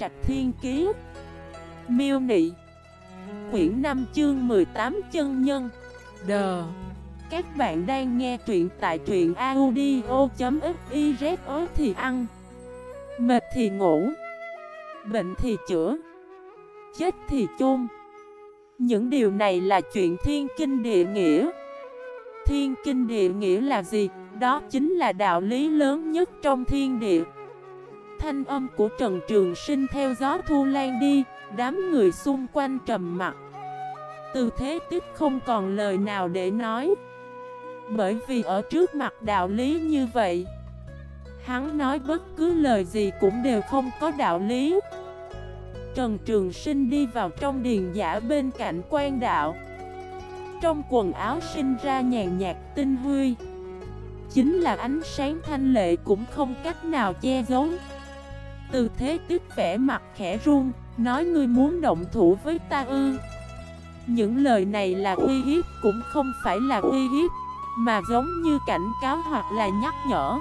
Trạch Thiên Kiế Miêu Nị. Quyển 5 chương 18 chân nhân. Đờ Các bạn đang nghe truyện tại truyện audio.xyz Ối thì ăn. Mệt thì ngủ. Bệnh thì chữa. Chết thì chôn. Những điều này là chuyện thiên kinh địa nghĩa. Thiên kinh địa nghĩa là gì? Đó chính là đạo lý lớn nhất trong thiên địa. Thanh âm của Trần Trường Sinh theo gió thu lan đi, Đám người xung quanh trầm mặt Từ thế tích không còn lời nào để nói. Bởi vì ở trước mặt đạo lý như vậy, Hắn nói bất cứ lời gì cũng đều không có đạo lý. Trần Trường Sinh đi vào trong điền giả bên cạnh quan đạo. Trong quần áo sinh ra nhàn nhạt tinh huy. Chính là ánh sáng thanh lệ cũng không cách nào che giấu. Từ thế tức vẻ mặt khẽ run, Nói ngươi muốn động thủ với ta ư. Những lời này là uy hiếp, cũng không phải là uy hiếp, Mà giống như cảnh cáo hoặc là nhắc nhở.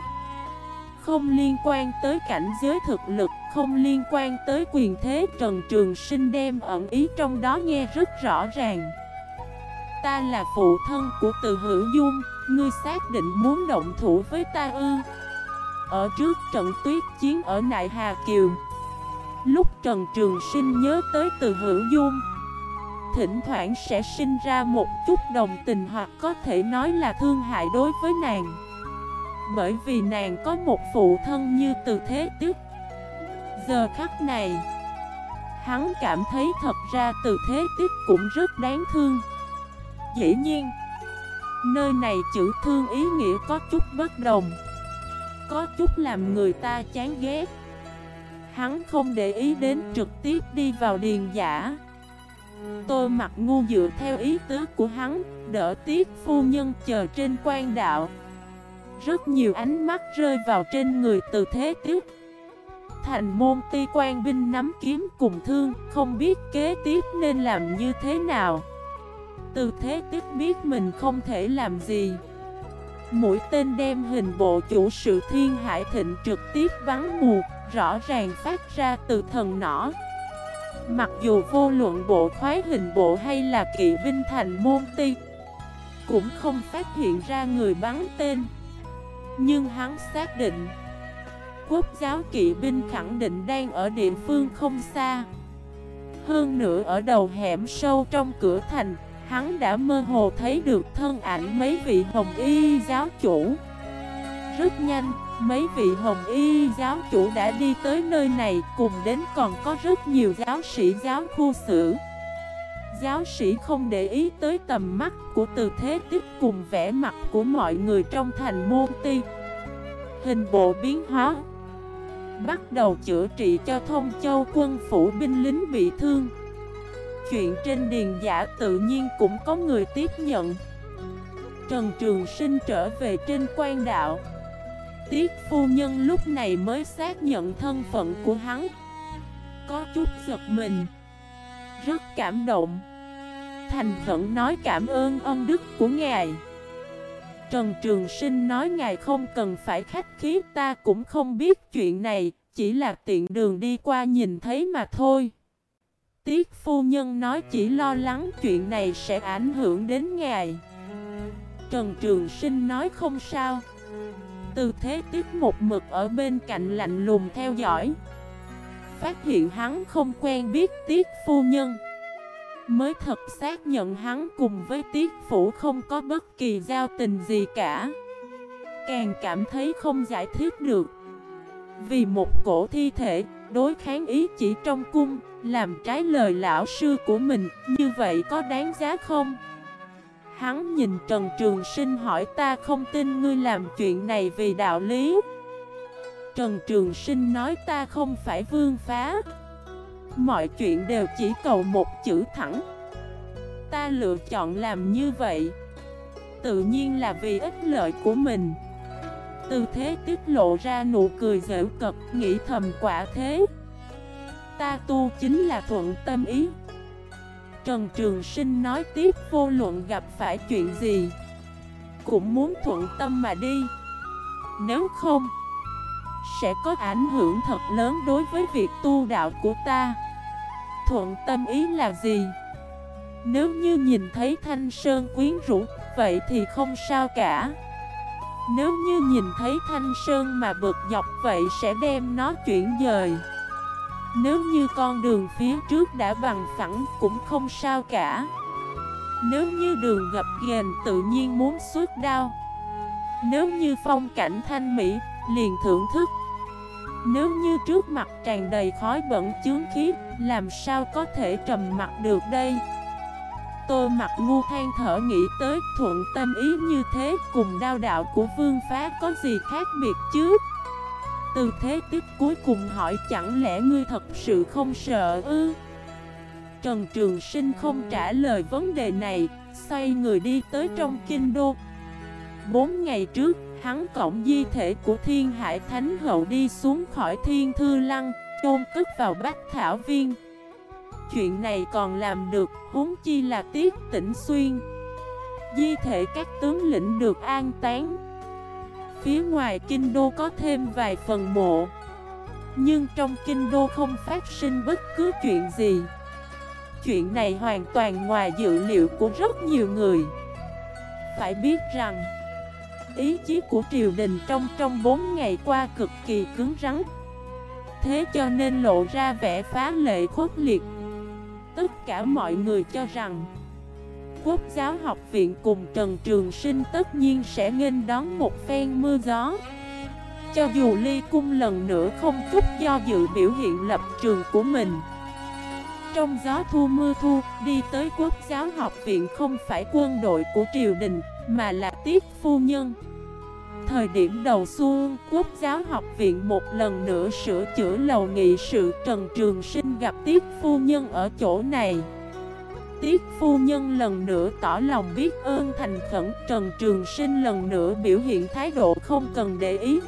Không liên quan tới cảnh giới thực lực, Không liên quan tới quyền thế Trần Trường Sinh đem ẩn ý trong đó nghe rất rõ ràng. Ta là phụ thân của từ hữu dung, Ngươi xác định muốn động thủ với ta ư? Ở trước trận tuyết chiến ở Nại Hà Kiều. Lúc Trần Trường Sinh nhớ tới từ hữu dung, Thỉnh thoảng sẽ sinh ra một chút đồng tình hoặc có thể nói là thương hại đối với nàng. Bởi vì nàng có một phụ thân như từ thế tức Giờ khắc này, Hắn cảm thấy thật ra từ thế tích cũng rất đáng thương. Dĩ nhiên, Nơi này chữ thương ý nghĩa có chút bất đồng. Có chút làm người ta chán ghét. Hắn không để ý đến trực tiếp đi vào điền giả. Tôi mặc ngu dựa theo ý tứ của hắn, Đỡ tiết phu nhân chờ trên quan đạo. Rất nhiều ánh mắt rơi vào trên người từ thế tiếp. Thành môn ti quan binh nắm kiếm cùng thương, Không biết kế tiếp nên làm như thế nào. Từ thế tiếp biết mình không thể làm gì. Mũi tên đem hình bộ chủ sự thiên hải thịnh trực tiếp vắng mù, Rõ ràng phát ra từ thần nỏ. Mặc dù vô luận bộ khoái hình bộ hay là kỵ binh thành môn ti, Cũng không phát hiện ra người bắn tên. Nhưng hắn xác định, Quốc giáo kỵ binh khẳng định đang ở địa phương không xa. Hơn nữa ở đầu hẻm sâu trong cửa thành Hắn đã mơ hồ thấy được thân ảnh mấy vị hồng y giáo chủ. Rất nhanh, mấy vị hồng y giáo chủ đã đi tới nơi này Cùng đến còn có rất nhiều giáo sĩ giáo khu xử. Giáo sĩ không để ý tới tầm mắt của từ thế tích cùng vẻ mặt của mọi người trong thành môn ti. Hình bộ biến hóa. Bắt đầu chữa trị cho thông châu quân phủ binh lính bị thương. Chuyện trên điền giả tự nhiên cũng có người tiếp nhận. Trần Trường Sinh trở về trên quan đạo. Tiết phu nhân lúc này mới xác nhận thân phận của hắn. Có chút giật mình. Rất cảm động. Thành khẩn nói cảm ơn ân đức của ngài. Trần Trường Sinh nói ngài không cần phải khách khí, ta cũng không biết chuyện này, Chỉ là tiện đường đi qua nhìn thấy mà thôi. Tiết phu nhân nói chỉ lo lắng chuyện này sẽ ảnh hưởng đến ngài. Trần Trường Sinh nói không sao. Từ thế tiết một mực ở bên cạnh lạnh lùng theo dõi. Phát hiện hắn không quen biết tiết phu nhân. Mới thật xác nhận hắn cùng với tiết phủ không có bất kỳ giao tình gì cả. Càng cảm thấy không giải thích được. Vì một cổ thi thể đối kháng ý chỉ trong cung, Làm trái lời lão sư của mình, Như vậy có đáng giá không? Hắn nhìn Trần Trường Sinh hỏi, ta không tin ngươi làm chuyện này vì đạo lý. Trần Trường Sinh nói, ta không phải vương phá. Mọi chuyện đều chỉ cầu một chữ thẳng. Ta lựa chọn làm như vậy. Tự nhiên là vì ích lợi của mình. Tư thế tiết lộ ra nụ cười dễu cật Nghĩ thầm quả thế. Ta tu chính là thuận tâm ý. Trần Trường Sinh nói tiếp vô luận gặp phải chuyện gì Cũng muốn thuận tâm mà đi. Nếu không sẽ có ảnh hưởng thật lớn đối với việc tu đạo của ta. Thuận tâm ý là gì? Nếu như nhìn thấy Thanh Sơn quyến rũ, vậy thì không sao cả. Nếu như nhìn thấy Thanh Sơn mà bực dọc vậy sẽ đem nó chuyển dời. Nếu như con đường phía trước đã bằng phẳng cũng không sao cả. Nếu như đường gập ghềnh tự nhiên muốn suốt đau Nếu như phong cảnh thanh mỹ, liền thưởng thức. Nếu như trước mặt tràn đầy khói bẩn chướng khí, làm sao có thể trầm mặt được đây? Tô mặt ngu than thở nghĩ tới thuận tâm ý như thế, cùng đao đạo của vương phá có gì khác biệt chứ? Từ thế tức cuối cùng hỏi, chẳng lẽ ngươi thật sự không sợ ư? Trần Trường Sinh không trả lời vấn đề này, Xoay người đi tới trong kinh đô. Bốn ngày trước, Hắn cổng di thể của thiên hải thánh hậu đi xuống khỏi thiên thư lăng, Chôn cất vào bách thảo viên. Chuyện này còn làm được, huống chi là tiết tỉnh xuyên. Di thể các tướng lĩnh được an tán Phía ngoài kinh đô có thêm vài phần mộ. Nhưng trong kinh đô không phát sinh bất cứ chuyện gì. Chuyện này hoàn toàn ngoài dự liệu của rất nhiều người. Phải biết rằng Ý chí của triều đình trong trong 4 ngày qua cực kỳ cứng rắn. Thế cho nên lộ ra vẻ phá lệ khốc liệt. Tất cả mọi người cho rằng Quốc giáo học viện cùng Trần Trường Sinh tất nhiên sẽ nghênh đón một phen mưa gió. Cho dù ly cung lần nữa không chút do dự biểu hiện lập trường của mình Trong gió thu mưa thu, đi tới quốc giáo học viện không phải quân đội của triều đình, mà là tiết phu nhân. Thời điểm đầu xuân, Quốc giáo học viện một lần nữa sửa chữa lầu nghị sự Trần Trường Sinh gặp Tiết Phu Nhân ở chỗ này. Tiết Phu Nhân lần nữa tỏ lòng biết ơn thành khẩn Trần Trường Sinh lần nữa biểu hiện thái độ không cần để ý.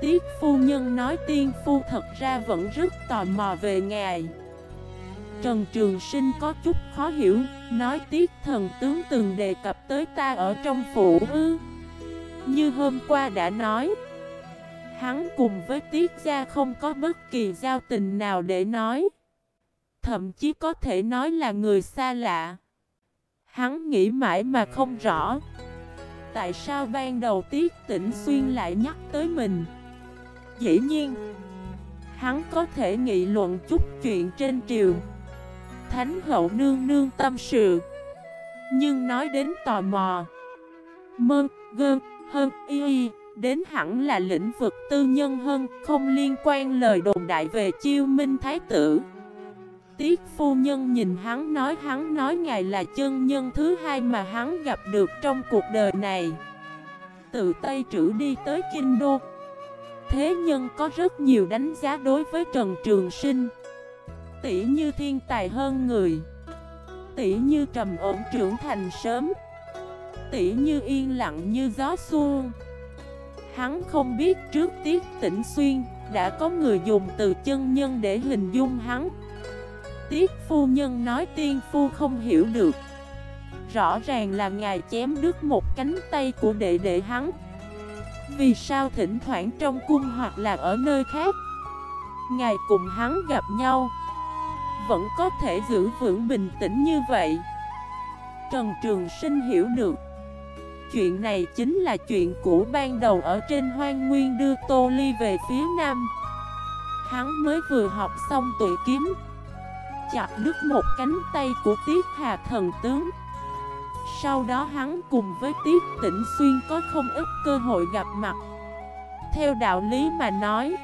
Tiết Phu Nhân nói tiên phu thật ra vẫn rất tò mò về ngài. Trần Trường Sinh có chút khó hiểu, nói Tiết thần tướng từng đề cập tới ta ở trong phủ ư. Như hôm qua đã nói Hắn cùng với Tiết Gia không có bất kỳ giao tình nào để nói. Thậm chí có thể nói là người xa lạ. Hắn nghĩ mãi mà không rõ Tại sao ban đầu Tiết Tĩnh Xuyên lại nhắc tới mình. Dĩ nhiên Hắn có thể nghị luận chút chuyện trên triều. Thánh hậu nương nương tâm sự. Nhưng nói đến tò mò Mơ, gơn, hơn y đến hẳn là lĩnh vực tư nhân hơn, không liên quan lời đồn đại về chiêu minh thái tử. Tiết phu nhân nhìn hắn nói hắn nói ngài là chân nhân thứ hai mà hắn gặp được trong cuộc đời này. Từ Tây Trữ đi tới Kinh Đô. Thế nhân có rất nhiều đánh giá đối với Trần Trường Sinh. Tỷ như thiên tài hơn người. Tỷ như trầm ổn trưởng thành sớm tỷ như yên lặng như gió xuông Hắn không biết trước tiết tỉnh xuyên Đã có người dùng từ chân nhân để hình dung hắn. Tiết phu nhân nói tiên phu không hiểu được. Rõ ràng là ngài chém đứt một cánh tay của đệ đệ hắn. Vì sao thỉnh thoảng trong cung hoặc là ở nơi khác, Ngài cùng hắn gặp nhau, Vẫn có thể giữ vững bình tĩnh như vậy? Trần Trường Sinh hiểu được. Chuyện này chính là chuyện cũ ban đầu ở trên hoang nguyên đưa Tô Ly về phía nam. Hắn mới vừa học xong tuổi kiếm. Chặt đứt một cánh tay của Tiết Hà thần tướng. Sau đó hắn cùng với Tiết Tĩnh Xuyên có không ít cơ hội gặp mặt. Theo đạo lý mà nói,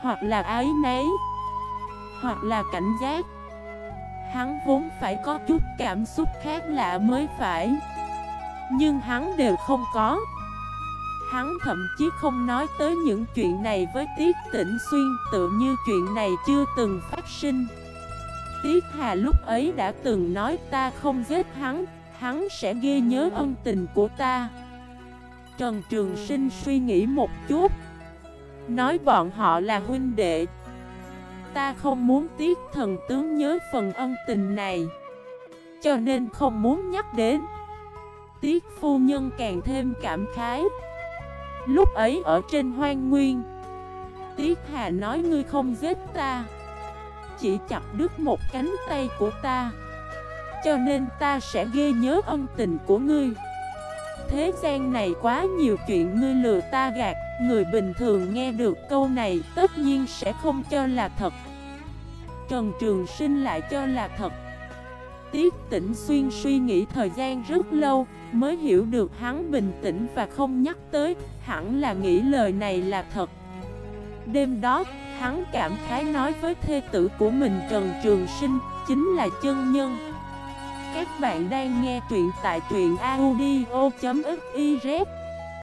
Hoặc là ái nấy Hoặc là cảnh giác, Hắn vốn phải có chút cảm xúc khác lạ mới phải nhưng hắn đều không có. Hắn thậm chí không nói tới những chuyện này với Tiết Tĩnh Xuyên, Tự như chuyện này chưa từng phát sinh. Tiết Hà lúc ấy đã từng nói, ta không giết hắn Hắn sẽ ghi nhớ ân tình của ta. Trần Trường Sinh suy nghĩ một chút. Nói bọn họ là huynh đệ. Ta không muốn Tiết thần tướng nhớ phần ân tình này, Cho nên không muốn nhắc đến. Tiết phu nhân càng thêm cảm khái. Lúc ấy ở trên hoang nguyên, Tiết Hà nói ngươi không giết ta, Chỉ chặt đứt một cánh tay của ta, Cho nên ta sẽ ghê nhớ ân tình của ngươi. Thế gian này quá nhiều chuyện ngươi lừa ta gạt, Người bình thường nghe được câu này tất nhiên sẽ không cho là thật. Trần Trường Sinh lại cho là thật. Tiết tỉnh xuyên suy nghĩ thời gian rất lâu Mới hiểu được hắn bình tĩnh và không nhắc tới Hẳn là nghĩ lời này là thật. Đêm đó, hắn cảm khái nói với thê tử của mình Trần Trường Sinh Chính là chân nhân. Các bạn đang nghe truyện tại truyện audio.fif